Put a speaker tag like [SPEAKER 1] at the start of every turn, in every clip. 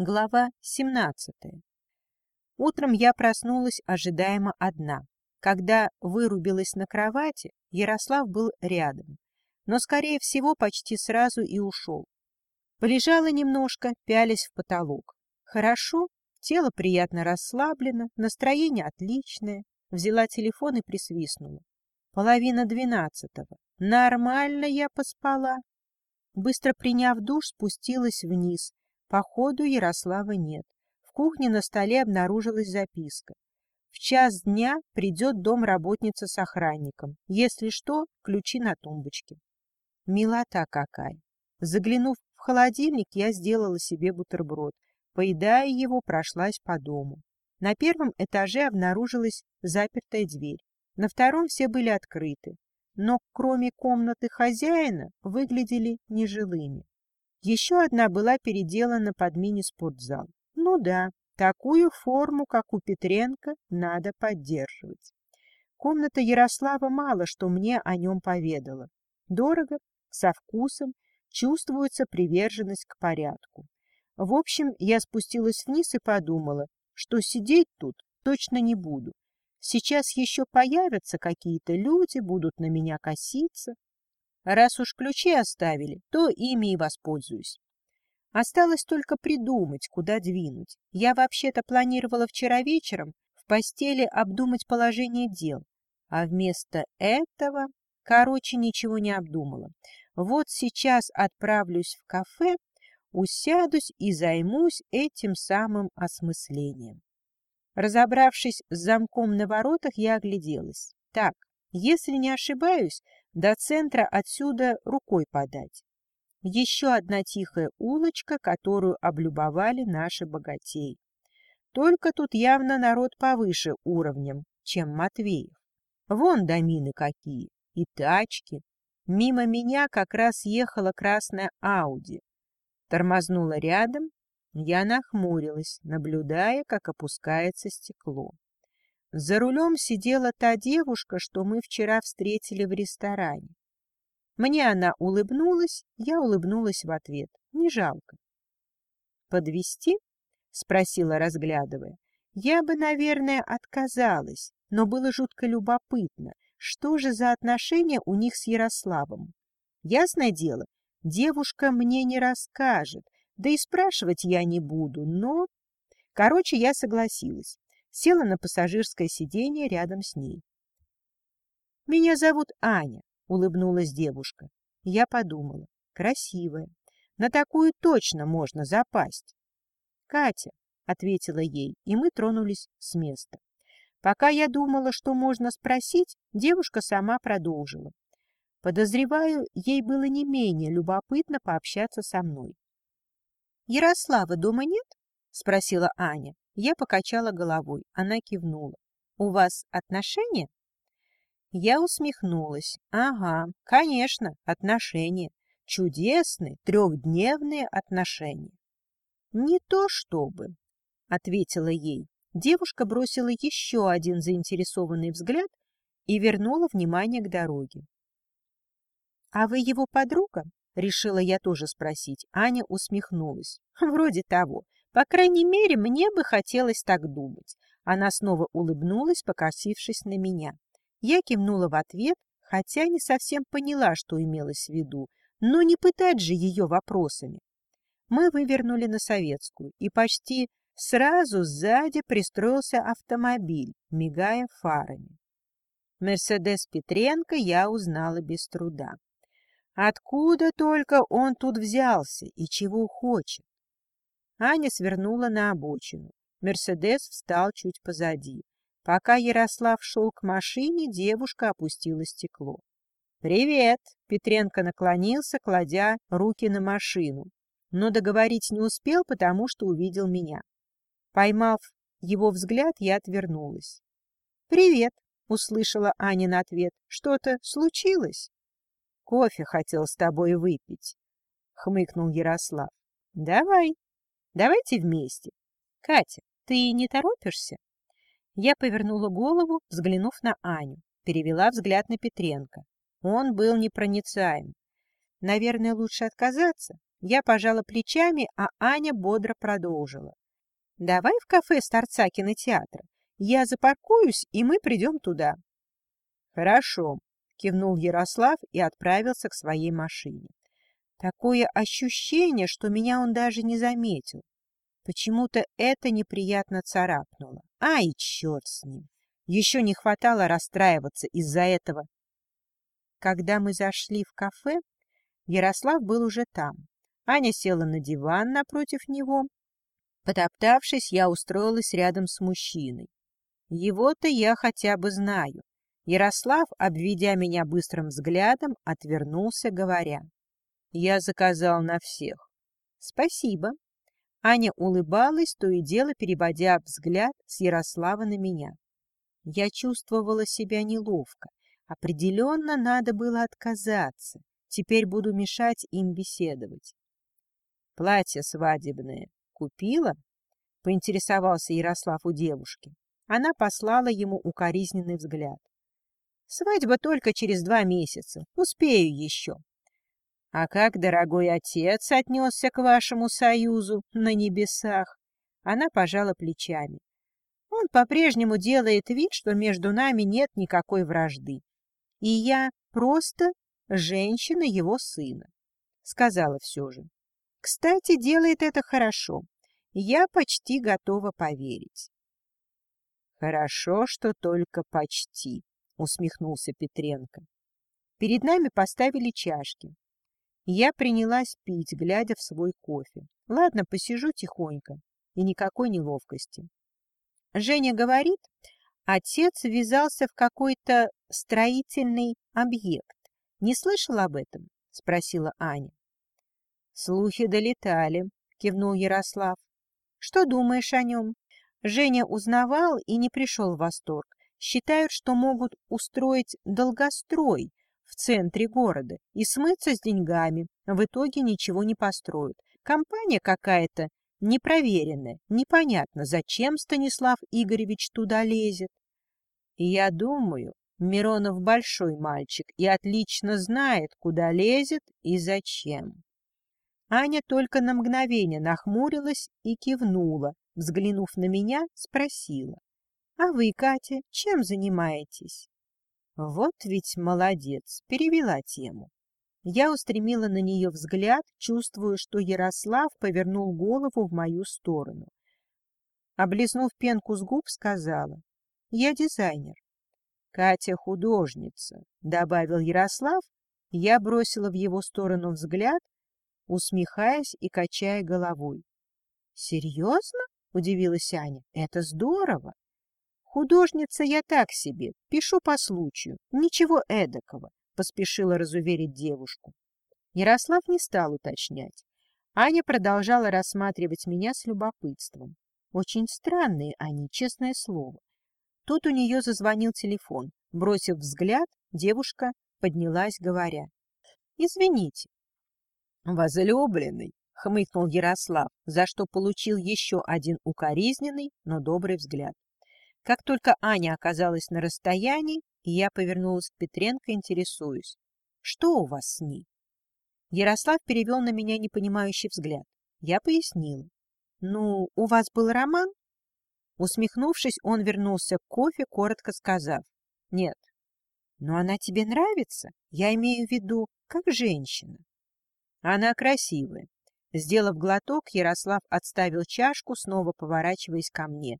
[SPEAKER 1] Глава 17. Утром я проснулась ожидаемо одна. Когда вырубилась на кровати, Ярослав был рядом, но, скорее всего, почти сразу и ушел. Полежала немножко, пялясь в потолок. Хорошо, тело приятно расслаблено, настроение отличное. Взяла телефон и присвистнула. Половина двенадцатого. Нормально я поспала. Быстро приняв душ, спустилась вниз, Походу Ярослава нет. В кухне на столе обнаружилась записка. В час дня придет домработница с охранником. Если что, ключи на тумбочке. Милота какая! Заглянув в холодильник, я сделала себе бутерброд. Поедая его, прошлась по дому. На первом этаже обнаружилась запертая дверь. На втором все были открыты, но кроме комнаты хозяина выглядели нежилыми. Еще одна была переделана под мини-спортзал. Ну да, такую форму, как у Петренко, надо поддерживать. Комната Ярослава мало что мне о нем поведала. Дорого, со вкусом, чувствуется приверженность к порядку. В общем, я спустилась вниз и подумала, что сидеть тут точно не буду. Сейчас еще появятся какие-то люди, будут на меня коситься. Раз уж ключи оставили, то ими и воспользуюсь. Осталось только придумать, куда двинуть. Я вообще-то планировала вчера вечером в постели обдумать положение дел, а вместо этого, короче, ничего не обдумала. Вот сейчас отправлюсь в кафе, усядусь и займусь этим самым осмыслением. Разобравшись с замком на воротах, я огляделась. Так, если не ошибаюсь, до центра отсюда рукой подать. Еще одна тихая улочка, которую облюбовали наши богатеи. Только тут явно народ повыше уровнем, чем Матвеев. Вон домины какие, и тачки. Мимо меня как раз ехала красная Ауди. Тормознула рядом, я нахмурилась, наблюдая, как опускается стекло. За рулем сидела та девушка, что мы вчера встретили в ресторане. Мне она улыбнулась, я улыбнулась в ответ. Не жалко. Подвести? спросила, разглядывая. Я бы, наверное, отказалась, но было жутко любопытно, что же за отношения у них с Ярославом. Ясное дело, девушка мне не расскажет, да и спрашивать я не буду, но... Короче, я согласилась села на пассажирское сиденье рядом с ней. «Меня зовут Аня», — улыбнулась девушка. Я подумала, красивая, на такую точно можно запасть. «Катя», — ответила ей, и мы тронулись с места. Пока я думала, что можно спросить, девушка сама продолжила. Подозреваю, ей было не менее любопытно пообщаться со мной. «Ярослава дома нет?» — спросила Аня. Я покачала головой. Она кивнула. «У вас отношения?» Я усмехнулась. «Ага, конечно, отношения. Чудесные трехдневные отношения». «Не то чтобы», — ответила ей. Девушка бросила еще один заинтересованный взгляд и вернула внимание к дороге. «А вы его подруга?» — решила я тоже спросить. Аня усмехнулась. «Вроде того. По крайней мере, мне бы хотелось так думать. Она снова улыбнулась, покосившись на меня. Я кивнула в ответ, хотя не совсем поняла, что имелось в виду, но не пытать же ее вопросами. Мы вывернули на Советскую, и почти сразу сзади пристроился автомобиль, мигая фарами. Мерседес Петренко я узнала без труда. Откуда только он тут взялся и чего хочет? Аня свернула на обочину. Мерседес встал чуть позади. Пока Ярослав шел к машине, девушка опустила стекло. «Привет!» — Петренко наклонился, кладя руки на машину. Но договорить не успел, потому что увидел меня. Поймав его взгляд, я отвернулась. «Привет!» — услышала Анин ответ. «Что-то случилось?» «Кофе хотел с тобой выпить», — хмыкнул Ярослав. «Давай», Давайте вместе. Катя, ты не торопишься? Я повернула голову, взглянув на Аню, перевела взгляд на Петренко. Он был непроницаем. Наверное, лучше отказаться, Я пожала плечами, а Аня бодро продолжила. «Давай в кафе с торца кинотеатра. Я запаркуюсь, и мы придем туда».
[SPEAKER 2] «Хорошо», — кивнул Ярослав и отправился к своей машине.
[SPEAKER 1] Такое ощущение, что меня он даже не заметил. Почему-то это неприятно царапнуло. Ай, черт с ним! Еще не хватало расстраиваться из-за этого. Когда мы зашли в кафе, Ярослав был уже там. Аня села на диван напротив него. Потоптавшись, я устроилась рядом с мужчиной. Его-то я хотя бы знаю. Ярослав, обведя меня быстрым взглядом, отвернулся, говоря. Я заказал на всех. Спасибо. Аня улыбалась, то и дело переводя взгляд с Ярослава на меня. Я чувствовала себя неловко. Определенно надо было отказаться. Теперь буду мешать им беседовать.
[SPEAKER 2] Платье свадебное купила? Поинтересовался Ярослав у девушки.
[SPEAKER 1] Она послала ему укоризненный взгляд. Свадьба только через два месяца. Успею еще.
[SPEAKER 2] А как дорогой отец отнесся к вашему союзу на небесах?
[SPEAKER 1] Она пожала плечами. Он по-прежнему делает вид, что между нами нет никакой вражды. И я просто женщина его сына. Сказала все же. Кстати, делает это хорошо. Я почти готова поверить.
[SPEAKER 2] Хорошо, что только почти, усмехнулся Петренко.
[SPEAKER 1] Перед нами поставили чашки. Я принялась пить, глядя в свой кофе. Ладно, посижу тихонько. И никакой неловкости. Женя говорит, отец ввязался в какой-то строительный объект. Не слышал об этом? — спросила Аня.
[SPEAKER 2] Слухи долетали, — кивнул Ярослав.
[SPEAKER 1] Что думаешь о нем? Женя узнавал и не пришел в восторг. Считают, что могут устроить долгострой, в центре города и смыться с деньгами. В итоге ничего не построят. Компания какая-то непроверенная. Непонятно, зачем Станислав Игоревич туда лезет.
[SPEAKER 2] Я думаю, Миронов большой мальчик и отлично знает, куда лезет и зачем.
[SPEAKER 1] Аня только на мгновение нахмурилась и кивнула, взглянув на меня, спросила. — А вы, Катя, чем занимаетесь? Вот ведь молодец, перевела тему. Я устремила на нее взгляд, чувствуя, что Ярослав повернул голову в мою сторону. Облизнув пенку с губ, сказала, «Я дизайнер».
[SPEAKER 2] «Катя художница», — добавил Ярослав. Я бросила в его сторону взгляд, усмехаясь и качая головой.
[SPEAKER 1] «Серьезно?» — удивилась Аня. «Это здорово!» Художница я так себе, пишу по случаю, ничего эдакого, поспешила разуверить девушку. Ярослав не стал уточнять. Аня продолжала рассматривать меня с любопытством. Очень странные они, честное слово. Тут у нее зазвонил телефон. Бросив взгляд, девушка поднялась, говоря. «Извините».
[SPEAKER 2] «Возлюбленный», — хмыкнул Ярослав, за что получил еще один укоризненный, но добрый взгляд.
[SPEAKER 1] Как только Аня оказалась на расстоянии, я повернулась к Петренко, интересуюсь. Что у вас с ней? Ярослав перевел на меня непонимающий взгляд. Я пояснила. Ну, у вас был роман? Усмехнувшись, он вернулся к кофе, коротко сказав. Нет. Но она тебе нравится? Я имею в виду, как женщина.
[SPEAKER 2] Она красивая. Сделав глоток, Ярослав отставил чашку, снова поворачиваясь ко мне.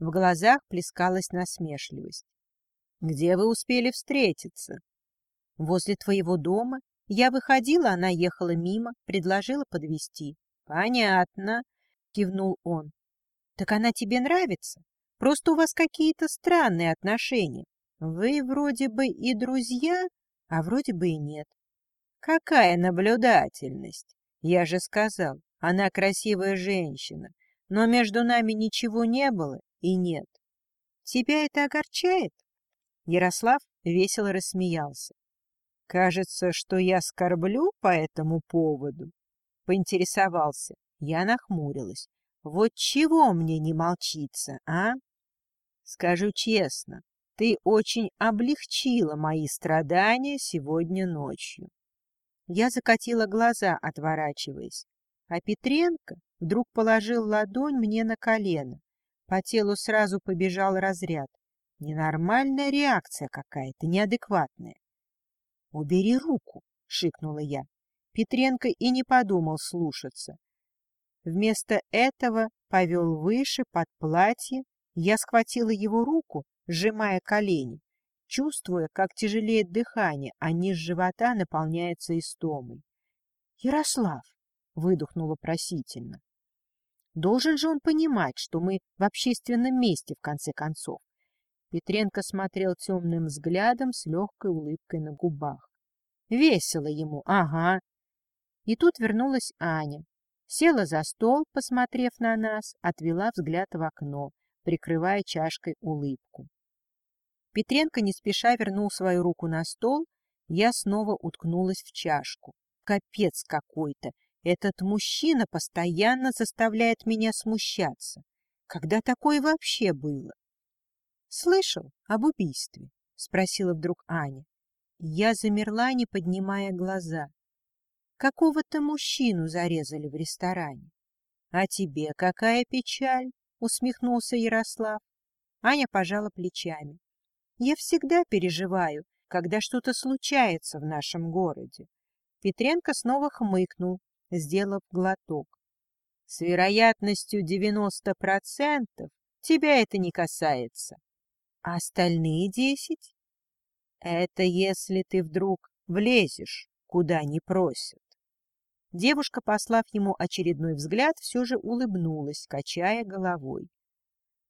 [SPEAKER 2] В глазах плескалась насмешливость. — Где вы успели встретиться?
[SPEAKER 1] — Возле твоего дома. Я выходила, она ехала мимо, предложила подвести.
[SPEAKER 2] Понятно, — кивнул он.
[SPEAKER 1] — Так она тебе нравится? Просто у вас какие-то странные отношения. Вы вроде бы и друзья, а вроде бы и нет.
[SPEAKER 2] — Какая наблюдательность! Я же сказал, она красивая женщина, но между нами ничего не было и нет.
[SPEAKER 1] Тебя это огорчает? Ярослав весело рассмеялся.
[SPEAKER 2] Кажется, что я скорблю по этому поводу. Поинтересовался. Я нахмурилась. Вот чего мне не молчиться, а? Скажу честно, ты очень облегчила мои страдания сегодня ночью.
[SPEAKER 1] Я закатила глаза, отворачиваясь. А Петренко вдруг положил ладонь мне на колено. По телу сразу побежал разряд. Ненормальная реакция какая-то, неадекватная. — Убери руку, — шикнула я. Петренко и не подумал слушаться. Вместо этого повел выше, под платье. Я схватила его руку, сжимая колени, чувствуя, как тяжелеет дыхание, а низ живота наполняется истомой. — Ярослав! — выдохнула просительно. Должен же он понимать, что мы в общественном месте, в конце концов. Петренко смотрел темным взглядом с легкой улыбкой на губах. Весело ему, ага. И тут вернулась Аня. Села за стол, посмотрев на нас, отвела взгляд в окно, прикрывая чашкой улыбку. Петренко не спеша вернул свою руку на стол, я снова уткнулась в чашку. Капец какой-то! Этот мужчина постоянно заставляет меня смущаться. Когда такое вообще было? — Слышал об убийстве? — спросила вдруг Аня. Я замерла, не поднимая глаза. Какого-то мужчину зарезали в ресторане. — А тебе какая печаль? — усмехнулся Ярослав. Аня пожала плечами. — Я всегда переживаю, когда что-то случается в нашем городе. Петренко снова хмыкнул, сделав глоток. С вероятностью 90% тебя это не касается. А остальные десять? Это если ты вдруг влезешь, куда не просят. Девушка, послав ему очередной взгляд, все же улыбнулась, качая головой.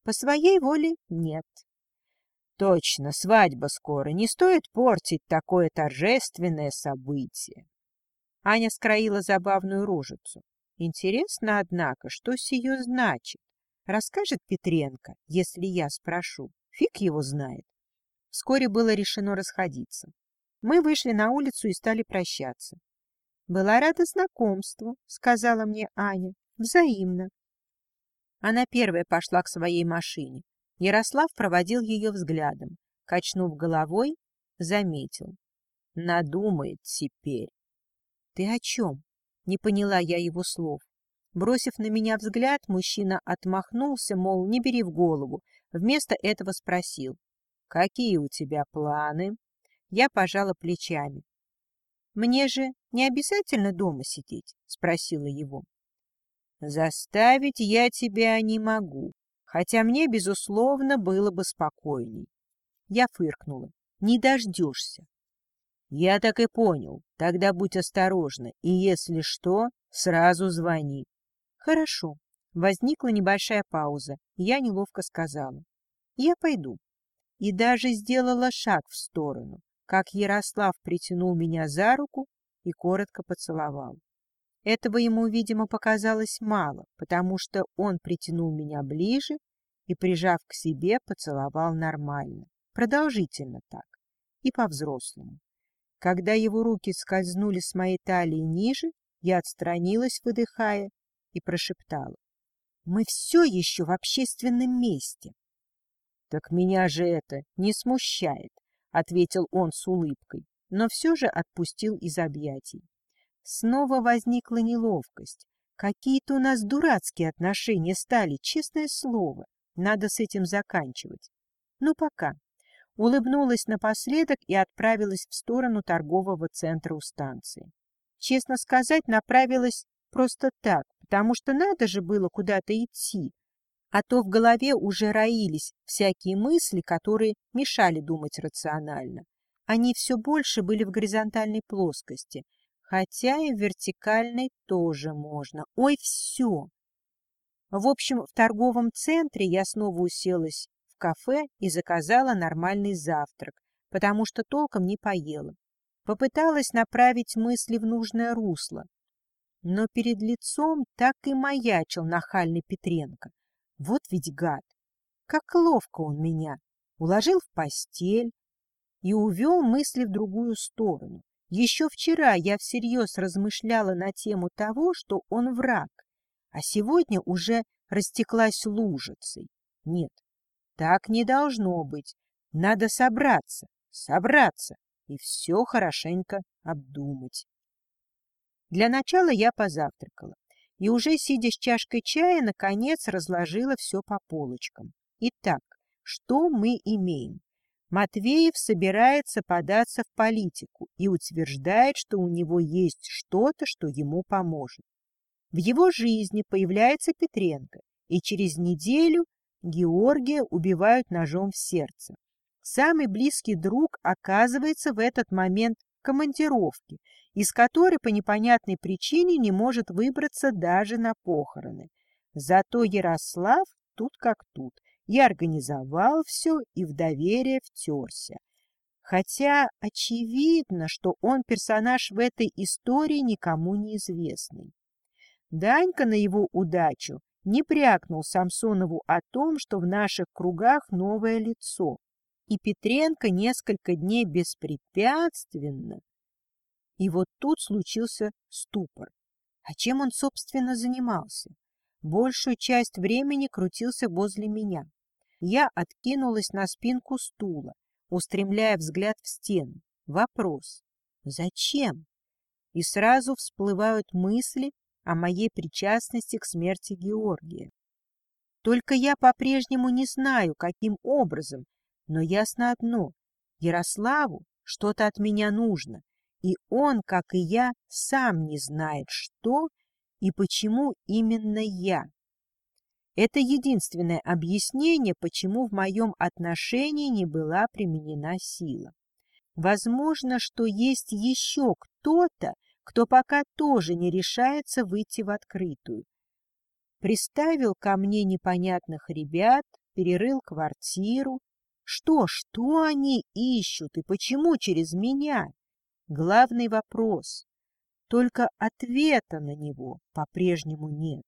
[SPEAKER 1] По своей воле нет. Точно, свадьба скоро. Не стоит портить такое торжественное событие. Аня скроила забавную рожицу. Интересно, однако, что сие значит? Расскажет Петренко, если я спрошу. Фиг его знает. Вскоре было решено расходиться. Мы вышли на улицу и стали прощаться. «Была рада знакомству», — сказала мне Аня. «Взаимно». Она первая пошла к своей машине. Ярослав проводил ее взглядом. Качнув головой, заметил. «Надумает теперь». «Ты о чем?» — не поняла я его слов. Бросив на меня взгляд, мужчина отмахнулся, мол, не бери в голову. Вместо этого спросил. «Какие у тебя планы?» Я пожала плечами. «Мне же не обязательно дома сидеть?» — спросила его. «Заставить я тебя не могу, хотя мне, безусловно, было бы спокойней». Я фыркнула. «Не дождешься. Я так и понял. Тогда будь осторожна, и если что, сразу звони. Хорошо. Возникла небольшая пауза. Я неловко сказала. Я пойду. И даже сделала шаг в сторону, как Ярослав притянул меня за руку и коротко поцеловал. Этого ему, видимо, показалось мало, потому что он притянул меня ближе и, прижав к себе, поцеловал нормально, продолжительно так и по-взрослому. Когда его руки скользнули с моей талии ниже, я отстранилась, выдыхая, и прошептала. «Мы все еще в общественном месте». «Так меня же это не смущает», — ответил он с улыбкой, но все же отпустил из объятий. Снова возникла неловкость. Какие-то у нас дурацкие отношения стали, честное слово. Надо с этим заканчивать. Ну, пока улыбнулась напоследок и отправилась в сторону торгового центра у станции. Честно сказать, направилась просто так, потому что надо же было куда-то идти, а то в голове уже роились всякие мысли, которые мешали думать рационально. Они все больше были в горизонтальной плоскости, хотя и в вертикальной тоже можно. Ой, все! В общем, в торговом центре я снова уселась кафе и заказала нормальный завтрак, потому что толком не поела. Попыталась направить мысли в нужное русло, но перед лицом так и маячил нахальный Петренко. Вот ведь гад! Как ловко он меня! Уложил в постель и увел мысли в другую сторону. Еще вчера я всерьез размышляла на тему того, что он враг, а сегодня уже растеклась лужицей. Нет, так не должно быть. Надо собраться, собраться и все хорошенько обдумать. Для начала я позавтракала и уже, сидя с чашкой чая, наконец разложила все по полочкам. Итак, что мы имеем? Матвеев собирается податься в политику и утверждает, что у него есть что-то, что ему поможет. В его жизни появляется Петренко, и через неделю Георгия убивают ножом в сердце. Самый близкий друг оказывается в этот момент в командировке, из которой по непонятной причине не может выбраться даже на похороны. Зато Ярослав тут как тут, и организовал все, и в доверие втерся. Хотя очевидно, что он персонаж в этой истории никому не известный. Данька на его удачу не прякнул Самсонову о том, что в наших кругах новое лицо, и Петренко несколько дней беспрепятственно. И вот тут случился ступор. А чем он, собственно, занимался? Большую часть времени крутился возле меня. Я откинулась на спинку стула, устремляя взгляд в стену. Вопрос. Зачем? И сразу всплывают мысли о моей причастности к смерти Георгия. Только я по-прежнему не знаю, каким образом, но ясно одно — Ярославу что-то от меня нужно, и он, как и я, сам не знает, что и почему именно я. Это единственное объяснение, почему в моем отношении не была применена сила. Возможно, что есть еще кто-то, кто пока тоже не решается выйти в открытую. Приставил ко мне непонятных ребят, перерыл квартиру. Что, что они ищут и почему через меня? Главный вопрос. Только ответа на него по-прежнему нет.